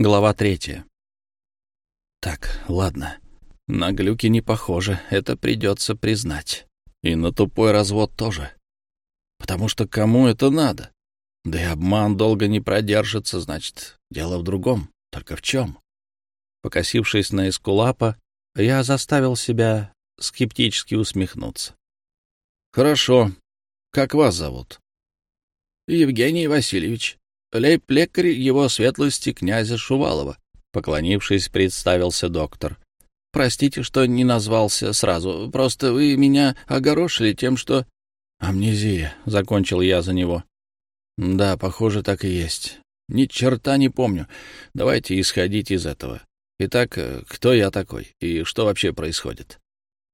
Глава третья. Так, ладно. На глюки не похоже, это придется признать. И на тупой развод тоже. Потому что кому это надо? Да и обман долго не продержится, значит, дело в другом. Только в чем? Покосившись на Эскулапа, я заставил себя скептически усмехнуться. «Хорошо. Как вас зовут?» «Евгений Васильевич. Лейб-лекарь его светлости князя Шувалова», — поклонившись, представился доктор. «Простите, что не назвался сразу. Просто вы меня огорошили тем, что...» «Амнезия», — закончил я за него. «Да, похоже, так и есть. Ни черта не помню. Давайте исходить из этого. Итак, кто я такой и что вообще происходит?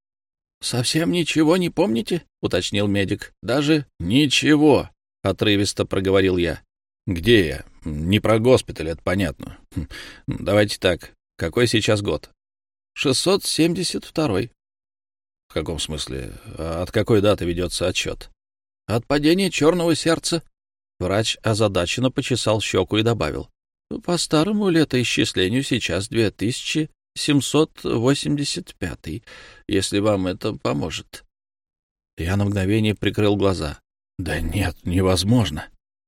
— Совсем ничего не помните? — уточнил медик. — Даже ничего, — отрывисто проговорил я. — Где я? Не про госпиталь, это понятно. Давайте так. Какой сейчас год? — Шестьсот семьдесят второй. — В каком смысле? От какой даты ведется отчет? — От падения черного сердца. Врач озадаченно почесал щеку и добавил. По старому летоисчислению сейчас 2785, если вам это поможет. Я на мгновение прикрыл глаза. Да нет, невозможно.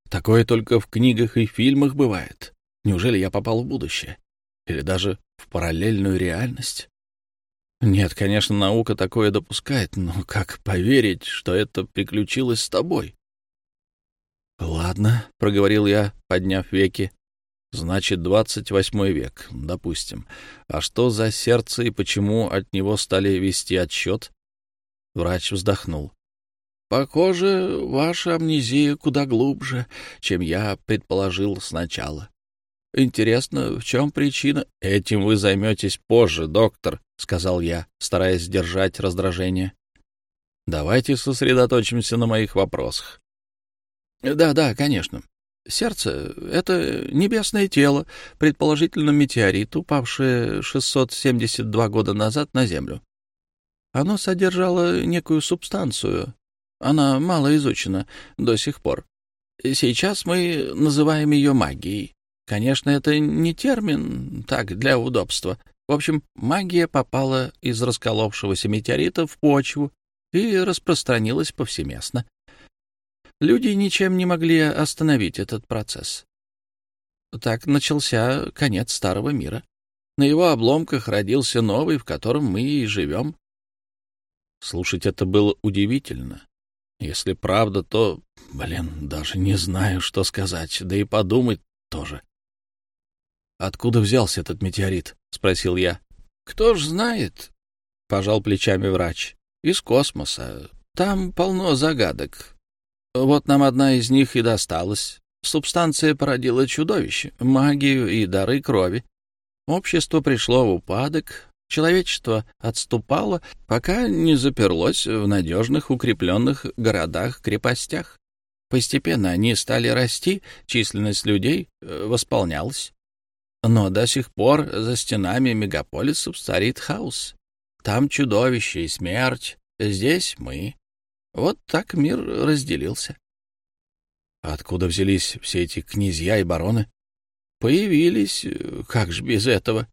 Такое только в книгах и фильмах бывает. Неужели я попал в будущее? Или даже в параллельную реальность? Нет, конечно, наука такое допускает, но как поверить, что это приключилось с тобой? — Ладно, — проговорил я, подняв веки. Значит, двадцать восьмой век, допустим. А что за сердце и почему от него стали вести отсчет? Врач вздохнул. Похоже, ваша амнезия куда глубже, чем я предположил сначала. Интересно, в чем причина? Этим вы займетесь позже, доктор, сказал я, стараясь сдержать раздражение. Давайте сосредоточимся на моих вопросах. Да, да, конечно. Сердце — это небесное тело, предположительно метеорит, упавшее 672 года назад на Землю. Оно содержало некую субстанцию. Она мало изучена до сих пор. Сейчас мы называем ее магией. Конечно, это не термин, так, для удобства. В общем, магия попала из расколовшегося метеорита в почву и распространилась повсеместно люди ничем не могли остановить этот процесс. Так начался конец старого мира. На его обломках родился новый, в котором мы и живем. Слушать это было удивительно. Если правда, то, блин, даже не знаю, что сказать, да и подумать тоже. «Откуда взялся этот метеорит?» — спросил я. «Кто ж знает?» — пожал плечами врач. «Из космоса. Там полно загадок. Вот нам одна из них и досталась. Субстанция породила чудовище, магию и дары крови. Общество пришло в упадок, человечество отступало, пока не заперлось в надежных укрепленных городах-крепостях. Постепенно они стали расти, численность людей э, восполнялась. Но до сих пор за стенами мегаполисов царит хаос. Там чудовище и смерть, здесь мы. Вот так мир разделился. Откуда взялись все эти князья и бароны? Появились, как же без этого?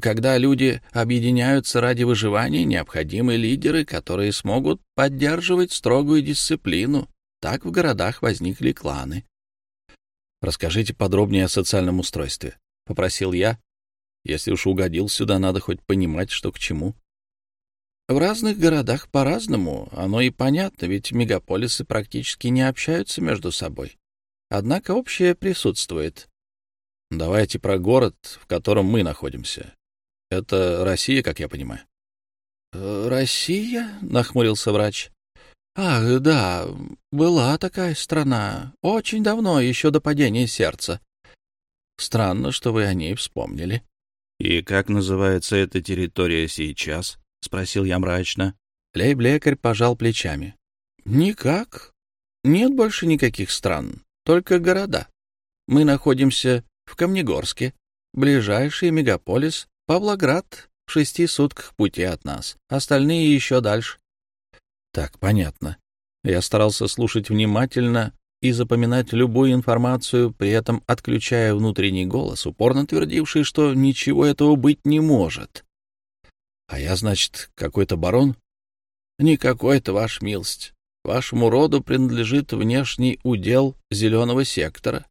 Когда люди объединяются ради выживания, необходимы лидеры, которые смогут поддерживать строгую дисциплину. Так в городах возникли кланы. «Расскажите подробнее о социальном устройстве», — попросил я. «Если уж угодил сюда, надо хоть понимать, что к чему». В разных городах по-разному, оно и понятно, ведь мегаполисы практически не общаются между собой. Однако общее присутствует. Давайте про город, в котором мы находимся. Это Россия, как я понимаю. «Э, «Россия?» — нахмурился врач. «Ах, да, была такая страна. Очень давно, еще до падения сердца. Странно, что вы о ней вспомнили». «И как называется эта территория сейчас?» — спросил я мрачно. Лейб-лекарь пожал плечами. — Никак. Нет больше никаких стран, только города. Мы находимся в Камнегорске. Ближайший мегаполис — Павлоград, в шести сутках пути от нас. Остальные еще дальше. — Так, понятно. Я старался слушать внимательно, и запоминать любую информацию, при этом отключая внутренний голос, упорно твердивший, что ничего этого быть не может. А я, значит, какой-то барон? Не какой-то, ваш милость. Вашему роду принадлежит внешний удел зеленого сектора.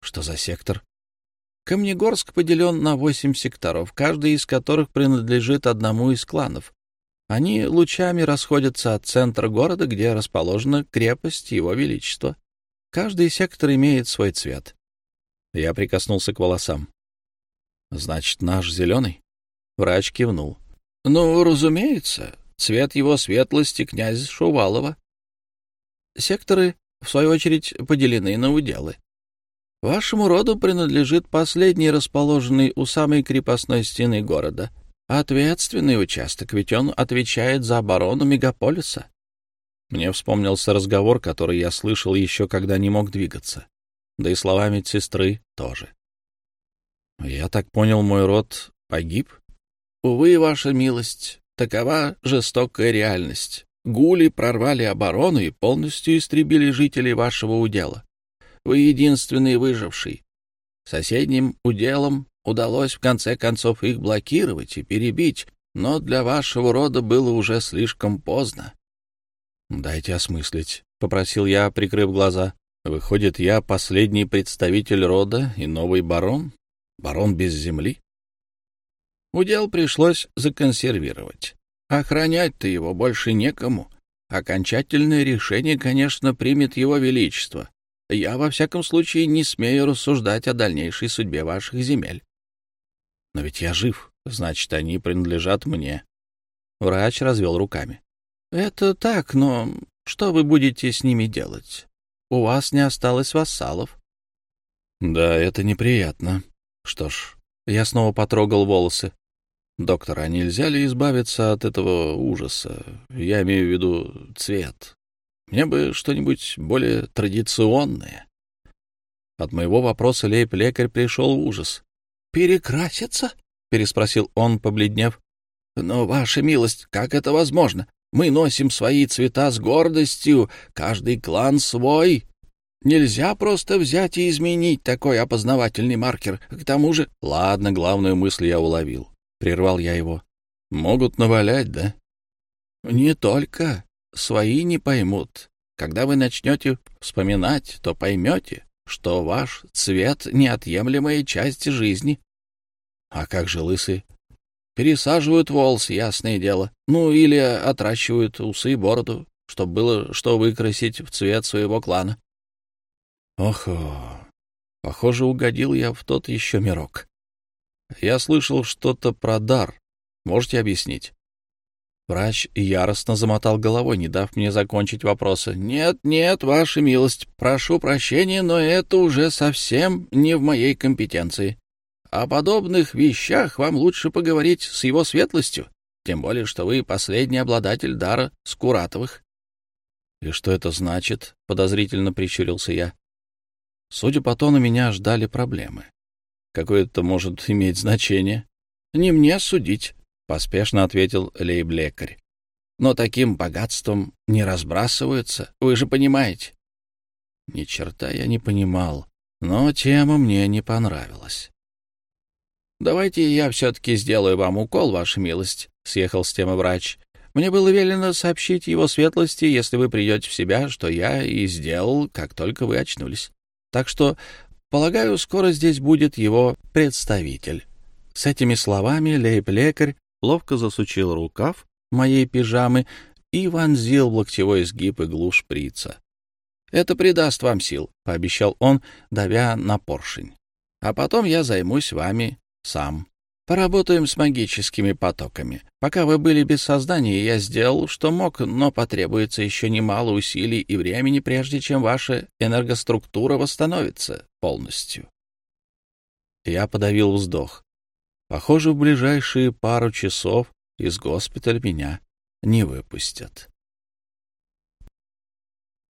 Что за сектор? Камнегорск поделен на восемь секторов, каждый из которых принадлежит одному из кланов. Они лучами расходятся от центра города, где расположена крепость Его Величества. Каждый сектор имеет свой цвет. Я прикоснулся к волосам. Значит, наш зеленый? Врач кивнул. Ну, разумеется, цвет его светлости князь Шувалова. Секторы, в свою очередь, поделены на уделы. Вашему роду принадлежит последний расположенный у самой крепостной стены города. Ответственный участок, ведь он отвечает за оборону мегаполиса. Мне вспомнился разговор, который я слышал еще, когда не мог двигаться. Да и слова медсестры тоже. Я так понял, мой род погиб? Увы, ваша милость, такова жестокая реальность. Гули прорвали оборону и полностью истребили жителей вашего удела. Вы единственный выживший. Соседним уделам удалось в конце концов их блокировать и перебить, но для вашего рода было уже слишком поздно. — Дайте осмыслить, — попросил я, прикрыв глаза. — Выходит, я последний представитель рода и новый барон? Барон без земли? Удел пришлось законсервировать. Охранять-то его больше некому. Окончательное решение, конечно, примет его величество. Я, во всяком случае, не смею рассуждать о дальнейшей судьбе ваших земель. Но ведь я жив, значит, они принадлежат мне. Врач развел руками. Это так, но что вы будете с ними делать? У вас не осталось вассалов. Да, это неприятно. Что ж, я снова потрогал волосы. «Доктор, а нельзя ли избавиться от этого ужаса? Я имею в виду цвет. Мне бы что-нибудь более традиционное». От моего вопроса лейб-лекарь пришел в ужас. «Перекраситься?» — переспросил он, побледнев. «Но, ваша милость, как это возможно? Мы носим свои цвета с гордостью, каждый клан свой. Нельзя просто взять и изменить такой опознавательный маркер. К тому же...» «Ладно, главную мысль я уловил прервал я его. Могут навалять, да? Не только. Свои не поймут. Когда вы начнете вспоминать, то поймете, что ваш цвет — неотъемлемая часть жизни. А как же лысые? Пересаживают волосы, ясное дело. Ну, или отращивают усы и бороду, чтобы было что выкрасить в цвет своего клана. Охо! Похоже, угодил я в тот еще мирок. Я слышал что-то про дар. Можете объяснить? Врач яростно замотал головой, не дав мне закончить вопросы. «Нет, нет, ваша милость, прошу прощения, но это уже совсем не в моей компетенции. О подобных вещах вам лучше поговорить с его светлостью, тем более, что вы последний обладатель дара Скуратовых». «И что это значит?» — подозрительно прищурился я. Судя по тону, меня ждали проблемы. Какое это может иметь значение? — Не мне судить, — поспешно ответил лейб-лекарь. — Но таким богатством не разбрасываются, вы же понимаете. Ни черта я не понимал, но тема мне не понравилась. — Давайте я все-таки сделаю вам укол, ваша милость, — съехал с темы врач. Мне было велено сообщить его светлости, если вы придете в себя, что я и сделал, как только вы очнулись. Так что Полагаю, скоро здесь будет его представитель. С этими словами лейб-лекарь ловко засучил рукав моей пижамы и вонзил в локтевой сгиб иглу шприца. «Это придаст вам сил», — пообещал он, давя на поршень. «А потом я займусь вами сам». Поработаем с магическими потоками. Пока вы были без сознания, я сделал, что мог, но потребуется еще немало усилий и времени, прежде чем ваша энергоструктура восстановится полностью. Я подавил вздох. Похоже, в ближайшие пару часов из госпиталя меня не выпустят.